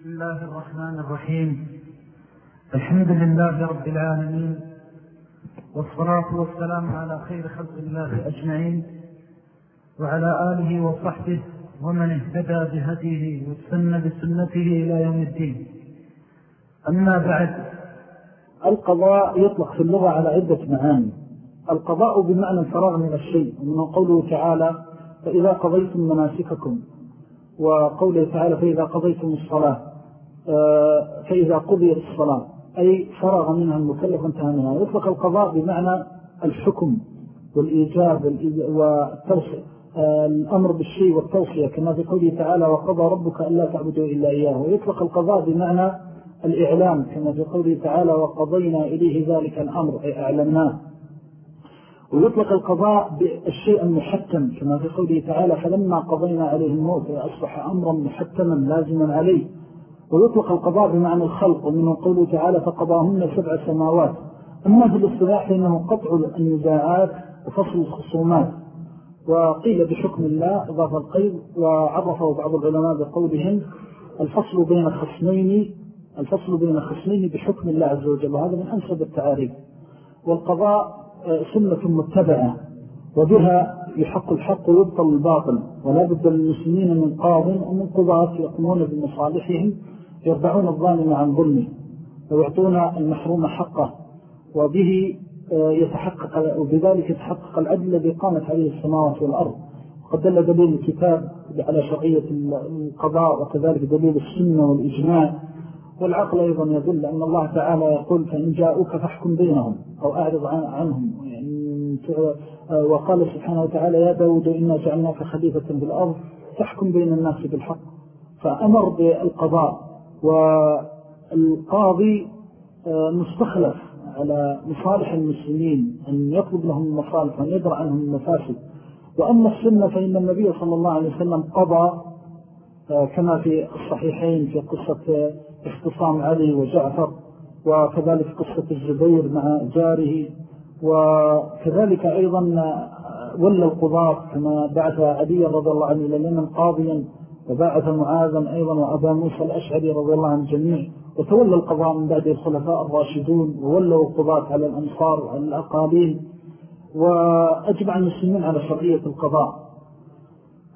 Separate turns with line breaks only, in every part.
بسم الله الرحمن الرحيم. الحمد لله رب العالمين والصلاة والسلام على خير خلق الله أجمعين وعلى آله وصحبه ومن اهتدى بهديه واستنى بسنته إلى يوم الدين. أما بعد
القضاء يطلق في اللغة على عدة معاني. القضاء بمعنى الفراغ من الشيء ومن قوله تعالى فإذا قضيتم مناسككم. وقوله تعالى فإذا قضيتم الصلاة. فإذا قضيت الصلاة أي فرغ منها المكلف انتهى منها. يطلق القضاء بمعنى الحكم والإيجاب والتوصية آه، الأمر بالشيء والتوصية كما في قوله تعالى وقضى ربك ألا تعبدوا إلا إياه. ويطلق القضاء بمعنى الإعلام كما في قوله تعالى وقضينا إليه ذلك الأمر أي أعلمناه ويطلق القضاء بالشيء المحتم كما في قوله تعالى فلما قضينا عليه الموت أصبح أمرا محتما لازما عليه. ويطلق القضاء بمعنى الخلق ومنه قوله تعالى فقضاهن سبع سماوات. أما في الاصطلاح فإنه قطع النزاعات وفصل الخصومات. وقيل بحكم الله إضافة القيد وعرفه بعض العلماء بقولهم الفصل بين خصمين الفصل بين خصمين بحكم الله عز وجل. وهذا من أنسب التعاريف. والقضاء سنة متبعة وبها يحق الحق ويبطل الباطل. ولا بد للمسلمين من قاض ومن قضاة يقومون بمصالحهم يربعون الظالم عن ظلمه ويعطون المحروم حقه وبه آه، يتحقق وبذلك يتحقق العدل الذي قامت عليه السماوات والأرض. وقد دل دليل الكتاب على شرعية القضاء وكذلك دليل السنة والإجماع. والعقل أيضا يدل أن الله تعالى يقول فإن جاءوك فاحكم بينهم أو أعرض عنهم. يعني آه، وقال سبحانه وتعالى يا داود إنا جعلناك خليفة في الأرض تحكم بين الناس بالحق. فأمر بالقضاء. والقاضي آه، مستخلف على مصالح المسلمين أن يطلب لهم المصالح وأن يدرع عنهم المفاسد. وأما السنة فإن النبي صلى الله عليه وسلم قضى آه، كما في الصحيحين في قصة اختصام علي وجعفر وكذلك قصة الزبير مع جاره. وكذلك أيضا ولى القضاء كما بعث علي رضي الله عنه اليمن قاضيا. وبعث معاذا أيضا وأبا موسى الأشعري رضي الله عنه الجميع وتولى القضاء من بعد الخلفاء الراشدون وولوا القضاة على الأنصار وعلى الأقاليم وأجمع المسلمين على شرعية القضاء.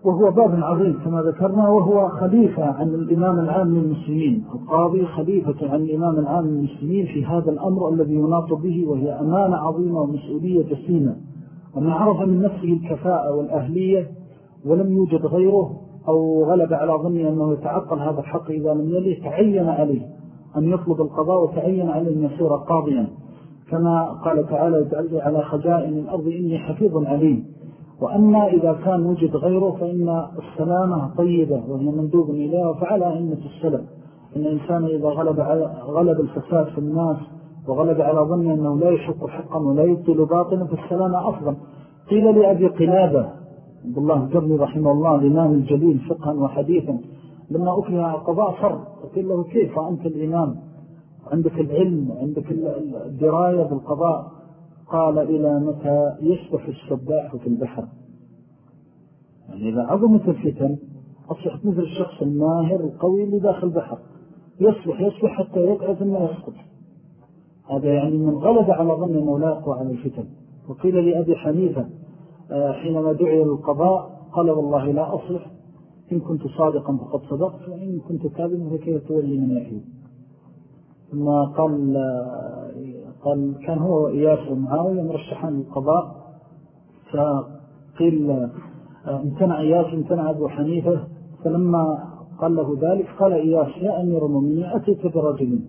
وهو باب عظيم كما ذكرنا وهو خليفة عن الإمام العام للمسلمين. القاضي خليفة عن الإمام العام للمسلمين في هذا الأمر الذي يناط به وهي أمانة عظيمة ومسؤولية جسيمة. ومن عرف من نفسه الكفاءة والأهلية ولم يوجد غيره أو غلب على ظني أنه يتعطل هذا الحق إذا لم يليه تعين عليه أن يطلب القضاء وتعين عليه أن يصير قاضيا. كما قال تعالى يتعلي على خجائن الأرض إني حفيظ عليم. وأما إذا كان وجد غيره فإن السلامة طيبة وهي مندوب إليها وفعلها أئمة السلام إن الإنسان إذا غلب, غلب الفساد في الناس وغلب على ظن أنه لا يحق حقا ولا يبطل باطلا فالسلامة أفضل. قيل لأبي قلابة عبد الله الجرمي رحمه الله الإمام الجليل فقها وحديثا. لما أكره القضاء فر قيل له كيف أنت الإمام؟ عندك العلم عندك الدراية بالقضاء. قال إلى متى يصبح السباح في البحر؟ يعني إذا عظمت الفتن أصبحت مثل الشخص الماهر القوي اللي داخل البحر. يصبح يصبح حتى يقعد ثم يسقط. هذا يعني من غلب على ظن يقوى على الفتن. وقيل لأبي حنيفة حينما دعي للقضاء قال والله لا أصلح. إن كنت صادقا فقد صدقت وإن كنت كاذبا فكيف تولي من يحيي ثم قال آه، قال كان هو وإياس ومعاوية مرشحان للقضاء. فقيل آه، امتنع إياس امتنع أبو حنيفة. فلما قال له ذلك قال إياس يا أمير المؤمنين أتيت برجل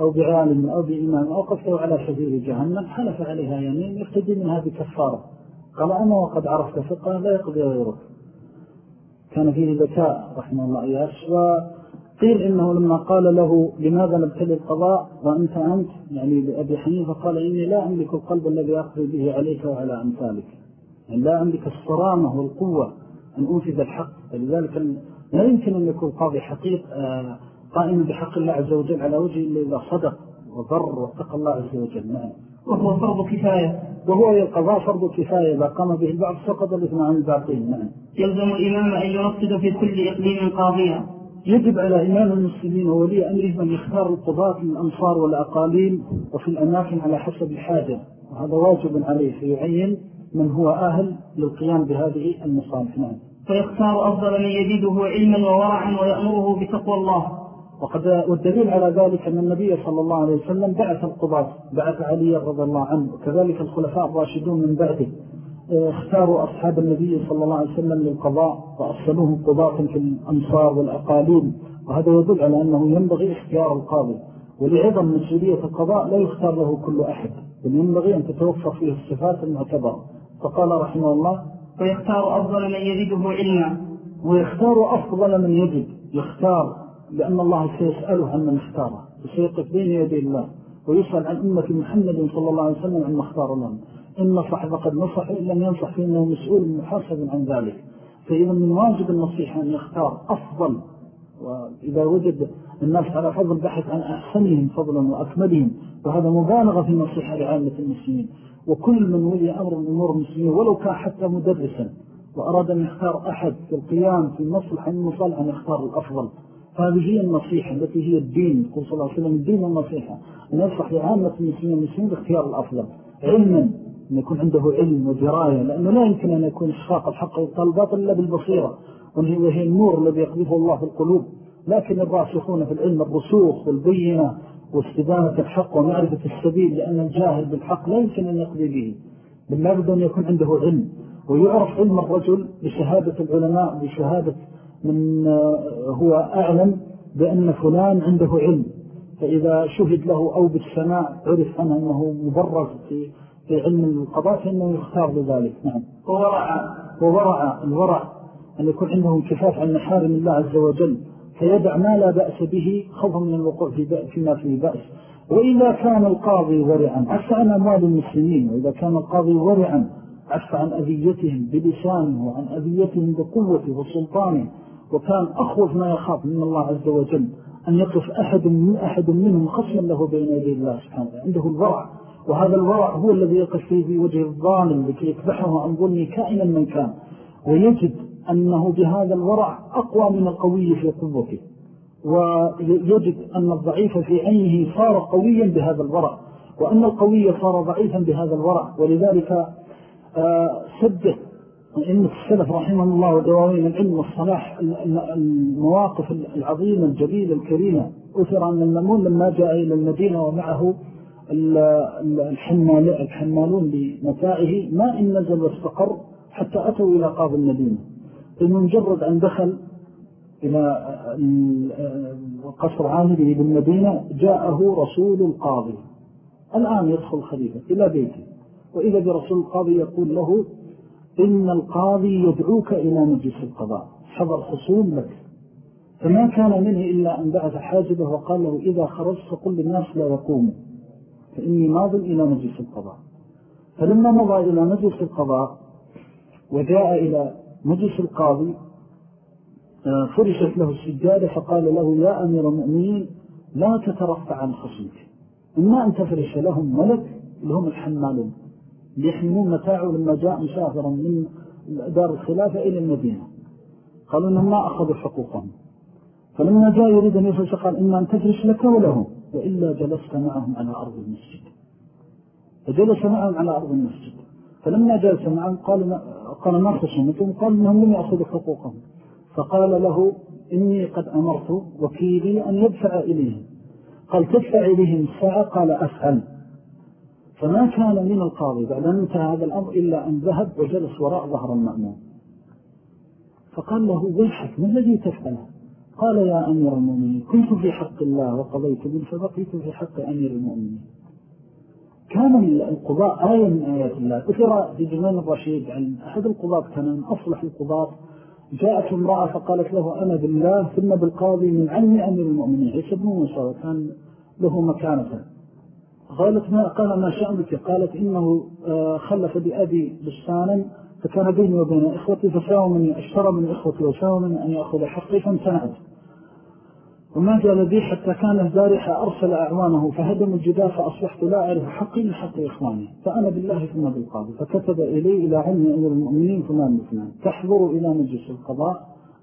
أو بعالم أو بإمام أو قفته على حذير جهنم حلف عليها يمين يقتدي منها بكفارة. قال أنا وقد عرفت فقه لا يقضي غيرك كان فيه ذكاء رحمه الله. إياس قيل إنه لما قال له لماذا نبتلي القضاء؟ وأنت أنت يعني لأبي حنيفة قال إني لا أملك القلب الذي أقضي به عليك وعلى أمثالك. يعني لا أملك الصرامة والقوة أن أنفذ الحق. فلذلك لا يمكن أن يكون قاضي حقيق آه، قائم بحق الله عز وجل على وجه إلا إذا صدق وضر واتقى الله عز وجل. نعم.
وهو فرض كفاية.
وهو القضاء فرض كفاية. إذا قام به البعض سقط الإثم عن الباقين. نعم.
يلزم الإمام أن يرصد في كل إقليم قاضية.
يجب على إمام المسلمين وولي أمرهم أن يختار القضاة من الأمصار والأقاليم وفي الأماكن على حسب الحاجة. وهذا واجب عليه فيعين من هو أهل للقيام بهذه المصالح. نعم.
فيختار أفضل من يجده علما وورعا ويأمره بتقوى الله.
وقد والدليل على ذلك أن النبي صلى الله عليه وسلم بعث القضاة بعث علي رضي الله عنه وكذلك الخلفاء الراشدون من بعده اختاروا أصحاب النبي صلى الله عليه وسلم للقضاء وأصلوهم قضاة في الأمصار والأقاليم وهذا يدل على أنه ينبغي اختيار القاضي ولعظم مسؤولية القضاء لا يختار له كل أحد بل ينبغي أن تتوفر فيه الصفات المعتبرة. فقال رحمه الله
ويختار أفضل من يجده علما.
ويختار أفضل من يجد يختار لأن الله سيسأله عن من اختاره وسيقف بين يدي الله ويسأل عن أمة محمد صلى الله عليه وسلم عن اختار لهم. إن نصح فقد نصح إن لم ينصح فإنه مسؤول محاسب عن ذلك. فإذا من واجب النصيحة أن يختار أفضل وإذا وجد الناس على فضل بحث عن أحسنهم فضلا وأكملهم وهذا مبالغة في النصيحة لعامة المسلمين. وكل من ولي أمر من أمور المسلمين ولو كان حتى مدرسا وأراد أن يختار أحد في القيام في المصلحة المصالحة أن يختار الأفضل. هذه هي النصيحة التي هي الدين قل صلى الله عليه وسلم الدين والنصيحة أن يصح لعامة المسلمين المسلمين باختيار الأفضل علما أن يكون عنده علم ودراية لأنه لا يمكن أن يكون إشخاق الحق والباطل إلا بالبصيرة وهي النور الذي يقذفه الله في القلوب. لكن الراسخون في العلم الرسوخ والبينة واستدامة الحق ومعرفة السبيل لأن الجاهل بالحق لا يمكن أن يقضي به. بل لابد أن يكون عنده علم ويعرف علم الرجل بشهادة العلماء بشهادة من هو أعلم بأن فلان عنده علم. فإذا شهد له أو بالسماع عرف عنه أنه مبرز في, في علم القضاء فإنه يختار لذلك. نعم.
وورع
وورع الورع أن يكون عنده انكفاف عن محارم الله عز وجل فيدع ما لا بأس به خوفا من الوقوع فيما فيه بأس. وإذا كان القاضي ورعا عفى عن أموال المسلمين وإذا كان القاضي ورعا عفى عن أذيتهم بلسانه وعن أذيتهم بقوته وسلطانه وكان أخوف ما يخاف من الله عز وجل أن يقف أحد من أحد منهم خصما له بين يدي الله سبحانه عنده الورع. وهذا الورع هو الذي يقف فيه في وجه الظالم لكي يكبحه عن ظلمه كائنا من كان. ويجد أنه بهذا الورع أقوى من القوي في قوته. ويجد أن الضعيف في عينه صار قويا بهذا الورع. وأن القوي صار ضعيفا بهذا الورع. ولذلك آه، سده إن السلف رحمه الله ودواوين العلم والصلاح المواقف العظيمة الجليلة الكريمة. أثر أن المأمون لما جاء إلى المدينة ومعه الحمالون بمتاعه. ما إن نزل واستقر حتى أتوا إلى قاضي المدينة. بمجرد أن دخل إلى قصر عامله بالمدينة جاءه رسول القاضي. الآن يدخل خليفة إلى بيته. وإذا برسول القاضي يقول له إن القاضي يدعوك إلى مجلس القضاء حضر خصوم لك. فما كان منه إلا أن بعث حاجبه وقال له إذا خرجت فقل للناس لا يقوموا فإني ماض إلى مجلس القضاء. فلما مضى إلى مجلس القضاء وجاء إلى مجلس القاضي آه، فرشت له السجادة فقال له يا أمير المؤمنين لا تترفع عن خصمك. إما أن تفرش لهم ملك لهم الحمالون ليحملون متاعه لما جاء مسافرا من دار الخلافة إلى المدينة. قالوا أنهم ما أخذوا حقوقهم. فلما جاء يريد أن يفرش قال إما أن تفرش لك وله وإلا جلست معهم على أرض المسجد. فجلس معهم على أرض المسجد. فلما جلس معهم قال, قال ما خصمتهم قال إنهم لم يأخذوا حقوقهم. فقال له إني قد أمرت وكيلي أن يدفع إليهم. قال تدفع إليهم الساعة؟ قال أفعل. فما كان من القاضي بعد أن انتهى هذا الأمر إلا أن ذهب وجلس وراء ظهر المأمون. فقال له ويحك ما الذي تفعله؟ قال يا أمير المؤمنين كنت في حق الله وقضيت من فبقيت في حق أمير المؤمنين. كان القضاء آية من آيات الله. أثر في جمان الرشيد عن أحد القضاء كان من أصلح القضاء جاءت امرأة فقالت له أنا بالله ثم بالقاضي من عمي أمير المؤمنين. عيسى بن موسى وكان له مكانة. قالت ما قال ما شأنك؟ قالت إنه آه، خلف بأبي بستانا فكان بيني وبين إخوتي فساوى من اشترى من إخوتي وساوى من أن يأخذ حقي فامتنعت وما جاء بي حتى كان البارحة أرسل أعوانه فهدم الجدار فأصبحت لا أعرف حقي من حق إخواني. فأنا بالله ثم بالقاضي. فكتب إلي إلى علم أمير المؤمنين فلان مثلان تحضر إلى مجلس القضاء.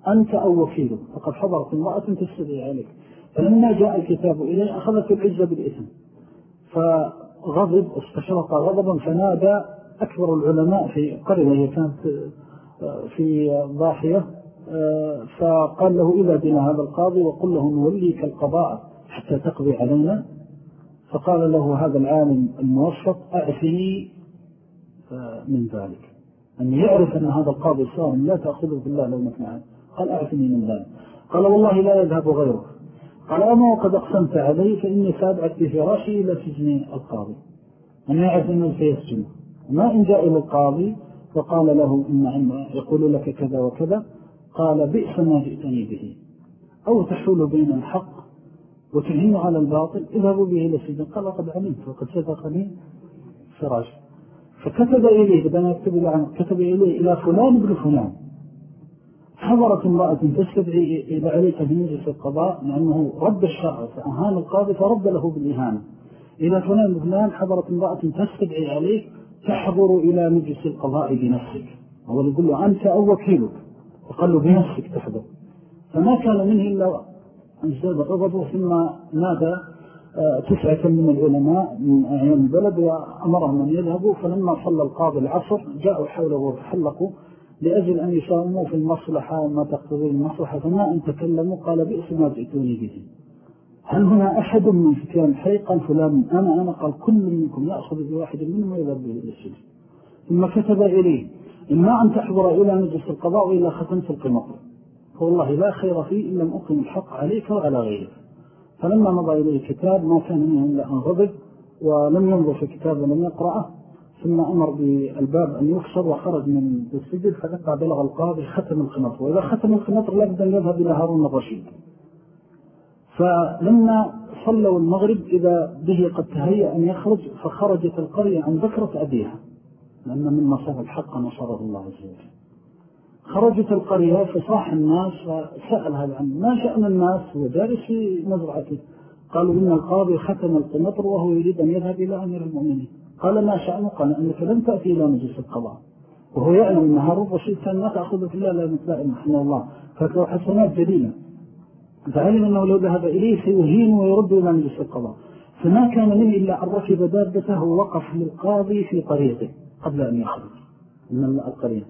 أنت أو وكيله فقد حضرت امرأة تستدعي عليك. فلما جاء الكتاب إليه أخذت العزة بالإثم. فغضب استشرق غضبا فنادى أكبر العلماء في قرية هي كانت في ضاحية فقال له إذا بنا هذا القاضي وقل له نوليك القضاء حتى تقضي علينا. فقال له هذا العالم الموفق أعفني من ذلك. أن يعرف أن هذا القاضي صار لا تأخذه بالله لو مكنعه قال أعفني من ذلك. قال والله لا يذهب غيره. قال أما وقد أقسمت عليه فإني سابعت بفراشي إلى سجن القاضي. أن يعرف أنه سيسجن. ما إن جاء إلى القاضي فقال له إن يقول لك كذا وكذا. قال بئس ما جئتني به. أو تحول بين الحق وتعين على الباطل. اذهبوا به إلى السجن قال قد علمت وقد سبقني فراش فكتب إليه بدنا يكتب كتب إليه إلى فلان بن فلان. حضرت امرأة تستدعي إلى عليك في مجلس القضاء لأنه رد الشرع فأهان القاضي فرد له بالإهانة. إلى فلان بن فلان حضرت امرأة تستدعي عليك تحضر إلى مجلس القضاء بنفسك. هو يقول له أنت أو وكيلك. وقال له بنفسك تحضر. فما كان منه إلا ازداد غضبه ثم نادى آه، تسعة من العلماء من أعيان البلد وأمرهم أن يذهبوا. فلما صلى القاضي العصر جاءوا حوله وتحلقوا. لأجل أن يساوموا في المصلحة وما تقتضي المصلحة فما أن تكلموا؟ قال بئس ما جئتوني به. هل هنا أحد من فتيان الحي قال فلان أنا أنا. قال كل منكم يأخذ بواحد منهم ويذهب به إلى السجن ثم كتب إليه إما أن تحضر إلى مجلس القضاء وإلى ختمت القمر. فوالله لا خير فيه إن لم أقم الحق عليك وعلى غيرك. فلما مضى إليه الكتاب ما كان منه إلا أن غضب ولم ينظر في الكتاب ولم يقرأه. ثم أمر بالباب أن يكسر وخرج من السجد فلما بلغ القاضي ختم القنطر وإذا ختم القنطر لابد أن يذهب إلى هارون الرشيد. فلما صلوا المغرب إذا به قد تهيأ أن يخرج فخرجت القرية عن ذكرة أبيها لأن من مصاب الحق نصره الله عز وجل. خرجت القرية فصاح الناس وسأل هذا ما شأن الناس هو جالس في مزرعته؟ قالوا إن القاضي ختم القنطر وهو يريد أن يذهب إلى أمير المؤمنين. قال ما شأنه قال أنك لم تأتي إلى مجلس القضاء. وهو يعلم أن هارون الرشيد كان ما تأخذ في الله لا متلائم رحمه الله. فكره حسنات جليلة فعلم أنه لو ذهب إليه سيهين ويرد إلى مجلس القضاء. فما كان منه إلا أن ركب دابته ووقف للقاضي في طريقه قبل أن يخرج. من القرية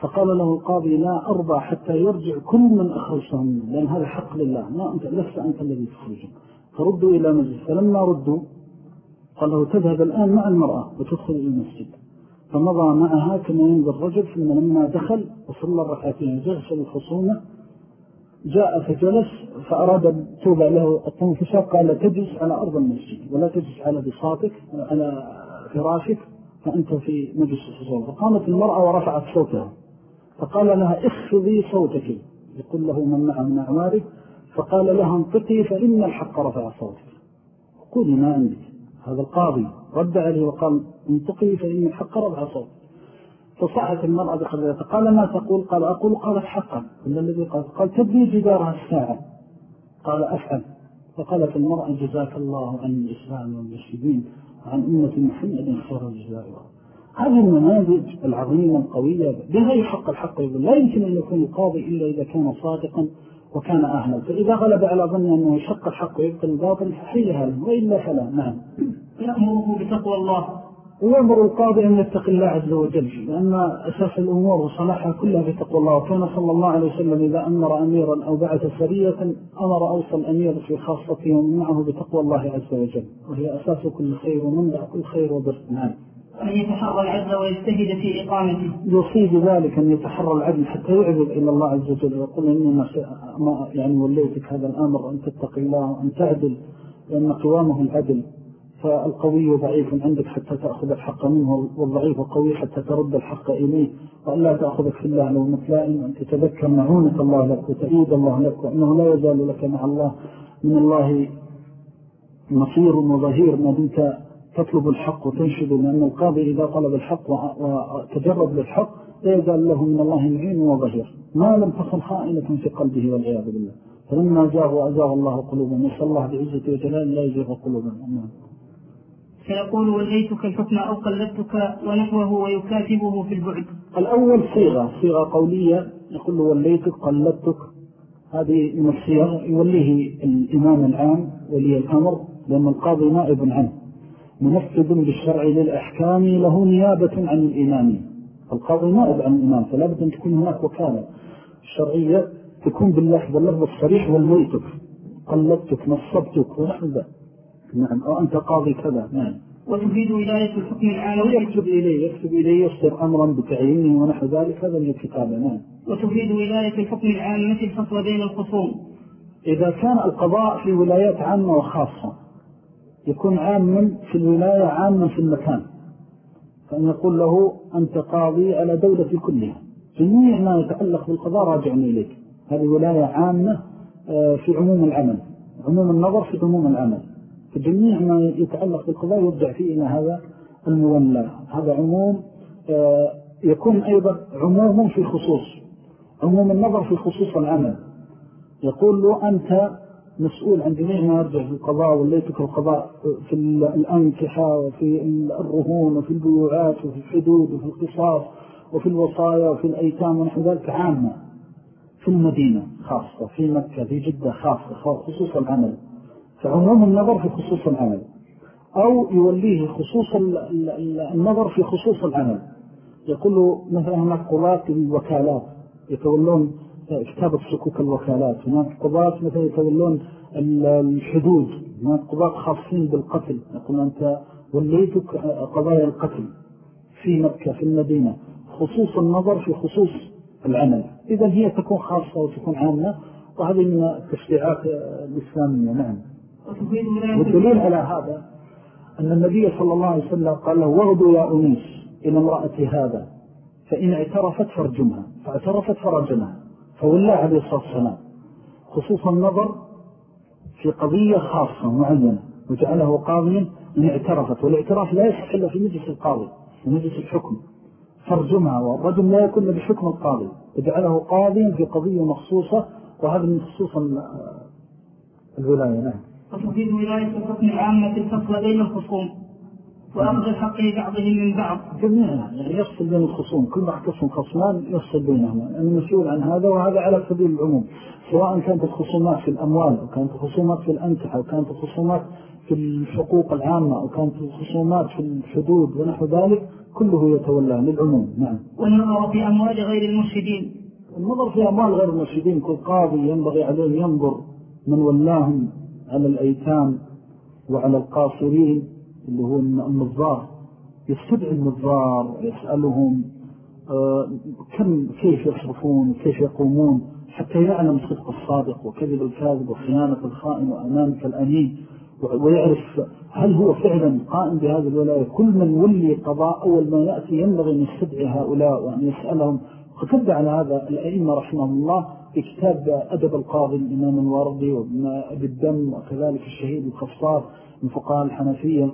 فقال له القاضي لا أرضى حتى يرجع كل من أخرجته منه لأن هذا حق لله. ما أنت لست أنت الذي تخرجه. فردوا إلى مجلس. فلما ردوا قال له تذهب الآن مع المرأة وتدخل إلى المسجد. فمضى معها كما ينظر الرجل ثم لما دخل وصلى الركعتين جلس الخصومة جاء فجلس فأراد توبع له التنفسة قال تجلس على أرض المسجد ولا تجلس على بساطك على فراشك فأنت في مجلس الخصومة. فقامت المرأة ورفعت صوتها فقال لها اخفضي صوتك. يقول له من معه من أعمارك؟ فقال لها انطقي فإن الحق رفع صوتك. قولي ما عندك. هذا القاضي رد عليه وقال انطقي فإن الحق رفع صوتك فصحت المرأة بخبرته قال ما تقول؟ قال أقول قالت حقا. إلا الذي قال قال تبني جدارها الساعة. قال أفعل فقالت المرأة جزاك الله عن الإسلام والمسلمين عن أمة محمد خير الجزاء. هذه النماذج العظيمة القوية بها يحق الحق لا يمكن أن يكون القاضي إلا إذا كان صادقا وكان أهلا فإذا غلب على ظن أنه يشق الحق ويبقى الباطل فحيها له وإلا فلا. نعم.
يأمره بتقوى الله.
ويأمر القاضي أن يتقي الله عز وجل لأن أساس الأمور وصلاحها كلها بتقوى الله. وكان صلى الله عليه وسلم إذا أمر أميرا أو بعث سرية أمر أوصى الأمير في خاصته ومنعه بتقوى الله عز وجل. وهي أساس كل خير ومنبع كل خير وبر. نعم.
أن يتحرى العدل ويجتهد في إقامته.
يصيب ذلك أن يتحرى العدل حتى يعذب إلى الله عز وجل. ويقول إني ما يعني وليتك هذا الأمر أن تتقي الله وأن تعدل لأن قوامه العدل. فالقوي ضعيف عندك حتى تأخذ الحق منه والضعيف قوي حتى ترد الحق إليه. وأن لا تأخذك في الله لو متلائم أن تتذكر معونة الله لك وتأييد الله لك وأنه لا يزال لك مع الله. من الله نصير وظهير ما دمت تطلب الحق وتنشد لأن القاضي إذا طلب الحق وتجرد للحق لا يزال له من الله معين وظهير. ما لم تكن خائنة في قلبه والعياذ بالله. فلما جاء وأزاغ الله قلوبهم نسأل الله بعزة وجلال لا يزيغ قلوبهم.
فيقول وليتك الحكم أو قلدتك ونحوه ويكاتبه في البعد.
الأول صيغة صيغة قولية. يقول له وليتك قلدتك. هذه من الصيغ يوليه الإمام العام ولي الأمر لأن القاضي نائب عنه. منفذ بالشرع للأحكام له نيابة عن الإمام. القاضي نائب عن الإمام فلا بد أن تكون هناك وكالة شرعية تكون باللحظة اللفظ الصريح والميتك قلدتك نصبتك ونحن ذا. نعم أو أنت قاضي كذا. نعم.
وتفيد ولاية الحكم العام
يكتب إليه يكتب إليه يصدر أمرا بتعيينه ونحو ذلك. هذا من الكتابة نعم.
وتفيد ولاية الحكم العام في الفصل بين الخصوم.
إذا كان القضاء في ولايات عامة وخاصة يكون عاما في الولاية عاما في المكان. فأن يقول له أنت قاضي على دولة كلها. جميع ما يتعلق بالقضاء راجع إليك. هذه ولاية عامة آه، في عموم العمل. عموم النظر في عموم العمل. فجميع ما يتعلق بالقضاء يرجع فيه إلى هذا المولى. هذا عموم آه، يكون أيضا عموم في خصوص. عموم النظر في خصوص العمل. يقول له أنت مسؤول عن جميع ما يرجع في القضاء وليتك القضاء في الأنكحة وفي الرهون وفي البيوعات وفي الحدود وفي القصاص وفي الوصايا وفي الأيتام ونحو ذلك عامة. في المدينة خاصة في مكة في جدة خاصة خصوص العمل. فعموم النظر في خصوص العمل. أو يوليه خصوص النظر في خصوص العمل. يقول مثلا هناك قضاة الوكالات يتولون كتابة سكوك الوكالات. هناك قضاة مثلا يتولون الحدود. هناك قضاة خاصين بالقتل. يقول أنت وليتك قضايا القتل في مكة في المدينة. خصوص النظر في خصوص العمل. إذا هي تكون خاصة وتكون عامة وهذه من التشريعات الإسلامية. نعم. والدليل على هذا أن النبي صلى الله عليه وسلم قال له وغدوا يا أنيس إلى امرأة هذا فإن اعترفت فرجمها فاعترفت فرجمها فولى عليه الصلاة والسلام خصوص النظر في قضية خاصة معينة وجعله قاضيا إن اعترفت والاعتراف لا يصح إلا في مجلس القاضي في مجلس الحكم. فرجمها والرجم لا يكون بحكم القاضي وجعله قاضيا في قضية مخصوصة وهذا من خصوص الولاية نعم.
وتفيد ولاية الحكم العامة الفصل بين الخصوم. وأخذ الحق لبعضهم من بعض.
جميعا يعني يفصل بين الخصوم. كل ما احتصم خصمان يفصل بينهما المسؤول عن هذا وهذا على سبيل العموم. سواء كانت الخصومات في الأموال أو كانت الخصومات في الأنكحة أو كانت الخصومات في الحقوق العامة أو كانت الخصومات في الحدود ونحو ذلك كله يتولى للعموم. نعم.
والنظر في أموال غير المرشدين.
النظر في أموال غير المرشدين كل قاضي ينبغي عليه ينظر من ولاهم على الأيتام وعلى القاصرين. اللي هو النظار. يستدعي النظار ويسألهم آه، كم كيف يصرفون وكيف يقومون حتى يعلم صدق الصادق وكذب الكاذب وخيانة الخائن وأمانة الأمين ويعرف هل هو فعلا قائم بهذه الولاية. كل من ولي قضاء أول ما يأتي ينبغي أن يستدعي هؤلاء وأن يسألهم. فكد على هذا الأئمة رحمه الله في كتاب أدب القاضي الإمام الوردي وابن أبي الدم وكذلك الشهيد الخفصار من فقهاء الحنفية.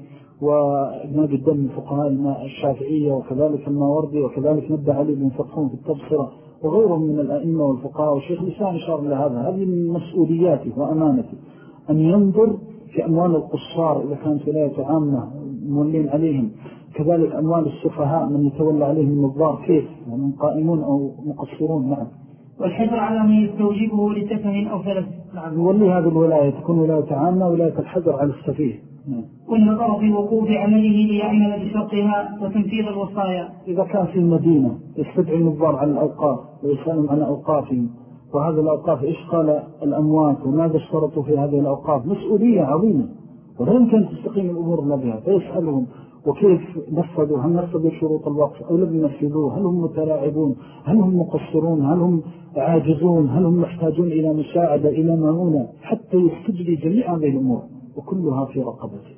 الدم من فقهاء الشافعية وكذلك الماوردي وكذلك نبه علي بن فتحون في التبصرة وغيرهم من الأئمة والفقهاء والشيخ لسان إشار لهذا هذه من مسؤولياته وأمانته أن ينظر في أموال القصار إذا كانت ولاية عامة مولين عليهم. كذلك أموال السفهاء من يتولى عليهم النظار كيف؟ ومن قائمون أو مقصرون نعم.
والحجر على من يستوجبه لسفه أو فلس
نعم. يولي هذه الولاية تكون ولاية عامة ولاية الحجر على السفيه.
والنظر في وقوف عمله ليعمل بشرطها وتنفيذ الوصايا.
إذا كان في المدينة يستدعي النظار عن الأوقاف ويسألهم عن أوقافهم وهذه الأوقاف إيش قال الأموات؟ وماذا اشترطوا في هذه الأوقاف؟ مسؤولية عظيمة. ولا يمكن تستقيم الأمور بها فيسألهم وكيف نفذوا هل نفذوا شروط الوقف؟ أو لم ينفذوه؟ هل هم متلاعبون؟ هل هم مقصرون؟ هل هم عاجزون؟ هل هم محتاجون إلى مساعدة إلى معونة حتى يستجري جميع هذه الأمور. وكلها في رقبته.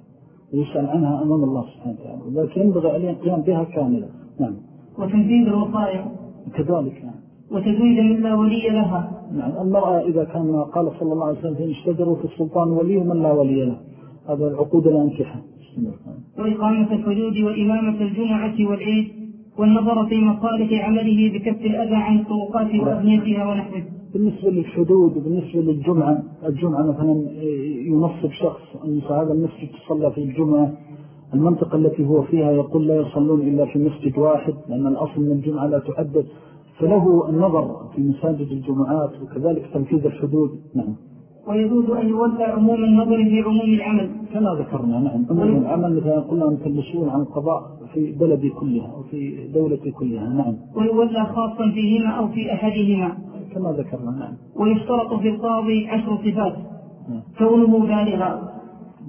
ويسأل عنها أمام الله سبحانه وتعالى. ولذلك ينبغي عليه القيام بها كاملة نعم.
وتنفيذ الوصايا
كذلك يعني
وتزويد من لا ولي لها.
نعم. المرأة إذا كان قال صلى الله عليه وسلم فإن اشتدروا في السلطان ولي ومن لا ولي له. هذا العقود الأنكحة.
وإقامة الحدود وإمامة الجمعة والعيد والنظر في مصالح عمله بكف الأذى عن الطرقات وأبنيتها ونحوه.
بالنسبة للحدود وبالنسبة للجمعة الجمعة مثلا ينصب شخص أن هذا المسجد تصلى في الجمعة المنطقة التي هو فيها يقول لا يصلون إلا في مسجد واحد لأن الأصل من الجمعة لا تعدد فله النظر في مساجد الجمعات وكذلك تنفيذ الحدود. نعم.
ويجوز أن يولى عموم النظر في عموم العمل.
كما ذكرنا نعم. عموم العمل مثلا قلنا المسؤول عن القضاء في بلدي كلها وفي دولتي كلها. نعم.
ويولى خاصا فيهما أو في أحدهما.
كما ذكرنا نعم.
ويشترط في القاضي عشر صفات. نعم. كونه بالغا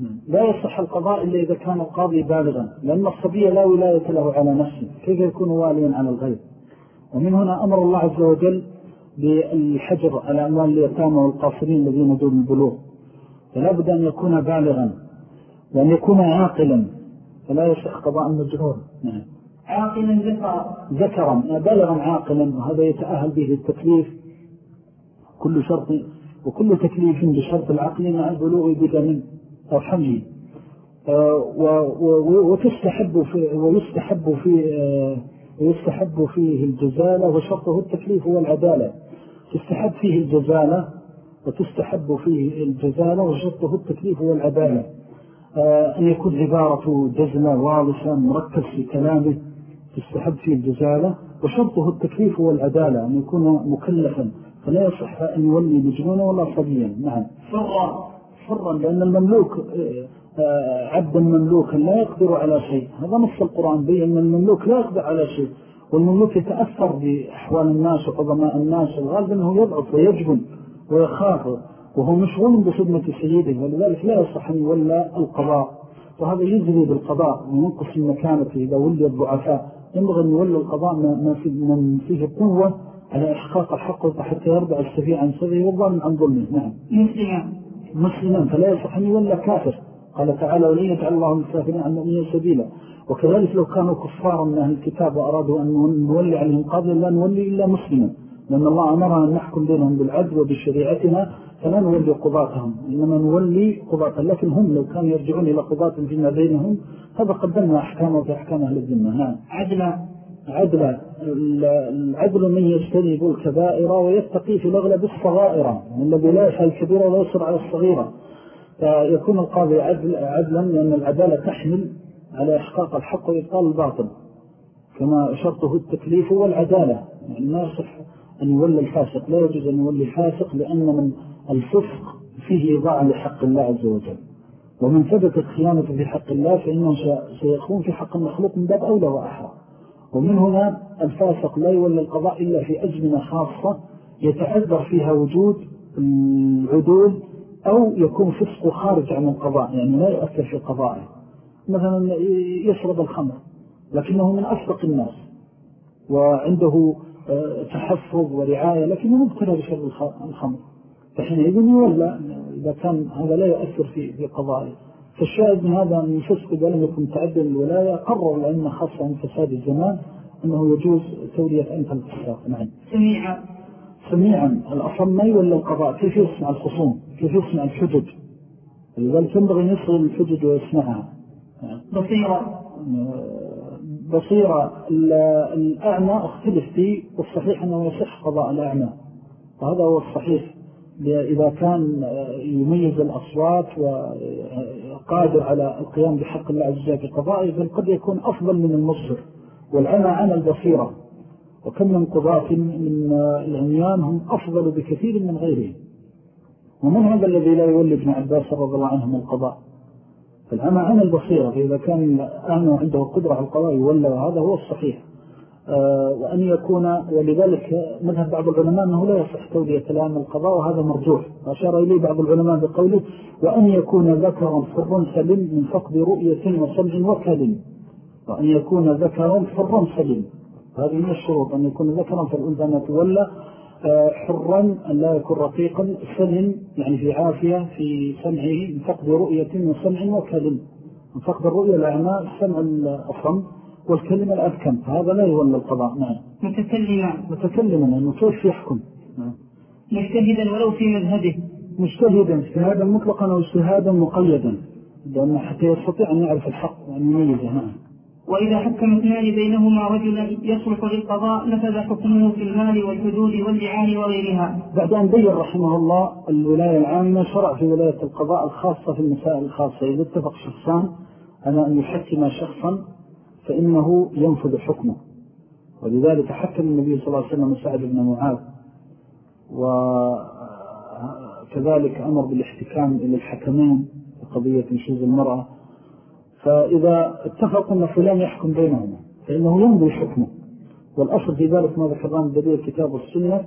نعم. لا يصح القضاء إلا إذا كان القاضي بالغا لأن الصبي لا ولاية له على نفسه كيف يكون واليا على الغير؟ ومن هنا أمر الله عز وجل بالحجر على أموال اليتامى والقاصرين الذين دون البلوغ. فلا بد أن يكون بالغا وأن يكون عاقلا. فلا يصح قضاء المجرور.
نعم. عاقلا ذكرا.
ذكرا بالغا عاقلا وهذا يتأهل به للتكليف كل شرط وكل تكليف بشرط العقل مع البلوغ بدم أو حمل وتستحب في ويستحب في آه، ويستحب فيه الجزالة وشرطه التكليف والعدالة. تستحب فيه الجزالة وتستحب فيه الجزالة وشرطه التكليف والعدالة. آه، أن يكون عبارة جزلة واضحة مركز في كلامه. تستحب فيه الجزالة وشرطه التكليف والعدالة. أن يكون مكلفا. فلا يصح أن يولي مجنونا ولا صبيا. نعم.
فرا.
فرا لأن المملوك آه، عبدا مملوكا لا يقدر على شيء. هذا نص القرآن بي أن المملوك لا يقدر على شيء. والمملوك يتأثر بأحوال الناس وقضماء الناس. الغالب أنه يضعف ويجبن ويخاف وهو مشغول بخدمة سيده. ولذلك لا يصح أن يولى القضاء. وهذا يجري بالقضاء. وينقص المكانة إذا ولي الضعفاء ينبغي أن يولى القضاء من فيه قوة على إحقاق الحق حتى يرضع السفيع عن سبعه والظالم عن ظلمه نعم.
مسلما
مسلما فلا يصح أن يولى كافر. قال تعالى ولن يجعل الله الكافرين عن مؤمنين سبيلا. وكذلك لو كانوا كفارا من أهل الكتاب وأرادوا أن نولي عليهم قاضيا لا نولي إلا مسلما. لأن الله أمرنا أن نحكم بينهم بالعدل وبشريعتنا فلا نولي قضاتهم. إنما نولي قضاة لكن هم لو كانوا يرجعون إلى قضاة فيما بينهم هذا قدمنا أحكامه في أحكام أهل الذمة. نعم.
عدلا
عدلا العدل من يجتنب الكبائر ويتقي في الأغلب الصغائر الذي لا يفعل الكبيرة ولا يصر على الصغيرة فيكون القاضي عدل عدلا لأن العدالة تحمل على إحقاق الحق وإبطال الباطل كما شرطه التكليف والعدالة. يعني ما يصح أن يولي الفاسق لا يجوز أن يولي الفاسق لأن من الفسق فيه إضاعة لحق الله عز وجل. ومن ثبتت خيانة في حق الله فإنه سيخون في حق المخلوق من باب أولى وأحرى. ومن هنا الفاسق لا يولي القضاء إلا في أجمنة خاصة يتعذر فيها وجود العدول أو يكون فسق خارج عن القضاء يعني لا يؤثر في قضائه. مثلا يشرب الخمر لكنه من أصدق الناس وعنده آه، تحفظ ورعاية لكنه مبتلى بشرب الخمر. فحينئذ يولى إذا كان هذا لا يؤثر في قضائه. فالشاهد من هذا أن يفسق إذا لم يكن تعدل الولاية قرر لأن خاصة عن فساد الزمان أنه يجوز تولية أنت الفساق نعم.
سميعا.
سميعا. الأصم ما يولى القضاء؟ كيف يسمع الخصوم؟ كيف يسمع الحجج لذلك ينبغي أن يصل الحجج ويسمعها
بصيرة.
بصيرة. الأعمى اختلف فيه والصحيح أنه يصح قضاء الأعمى. وهذا هو الصحيح. إذا كان يميز الأصوات وقادر على القيام بحق الله عز وجل في قضائه بل قد يكون أفضل من المصر والعمى عمى البصيرة. وكم من قضاة من العميان هم أفضل بكثير من غيرهم. ومن هذا الذي لا يولي ابن عباس رضي الله عنهم القضاء؟ فالعمى عمى البصيرة. فإذا كان الآن عنده قدرة على القضاء يولى وهذا هو الصحيح. وأن يكون ولذلك مذهب بعض العلماء أنه لا يصح تولية الآن القضاء وهذا مرجوح. وأشار إليه بعض العلماء بقوله وأن يكون ذكرا فرا سلم من فقد رؤية وسمع وكلم. وأن يكون ذكرا فرا سلم هذه من الشروط أن يكون ذكرا فالأنثى أن تولى آه، حرا أن لا يكون رقيقا سلم يعني في عافية في سمعه من فقد رؤية وسمع وكلم. من فقد الرؤية الأعماء السمع الأصم. والكلمة الأبكم هذا لا يولى القضاء نعم.
متكلما.
متكلما لأنه كيف يحكم. نعم.
مجتهدا ولو في مذهبه.
مجتهدا اجتهادا مطلقا أو اجتهادا مقيدا. لأنه حتى يستطيع أن يعرف الحق وأن يميزه نعم.
وإذا حكم اثنان بينهما رجلا يصلح للقضاء نفذ حكمه في المال والحدود واللعان وغيرها.
بعد أن بين رحمه الله الولاية العامة شرع في ولاية القضاء الخاصة في المسائل الخاصة. إذا اتفق شخصان على أن يحكم شخصا فإنه ينفذ حكمه. ولذلك حكم النبي صلى الله عليه وسلم سعد بن معاذ وكذلك أمر بالاحتكام إلى الحكمين قضية نشوز المرأة. فإذا اتفقوا أن فلان يحكم بينهما فإنه يمضي حكمه. والأصل في ذلك ما ذكران بديل الكتاب والسنة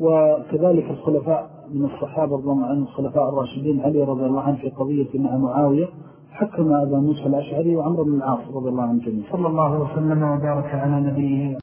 وكذلك الخلفاء من الصحابة رضي الله عنهم الخلفاء الراشدين علي رضي الله عنه في قضية مع معاوية. حكم أبا موسى الأشعري وعمر بن العاص رضي الله عنه جميعا.
صلى الله وسلم وبارك على نبيه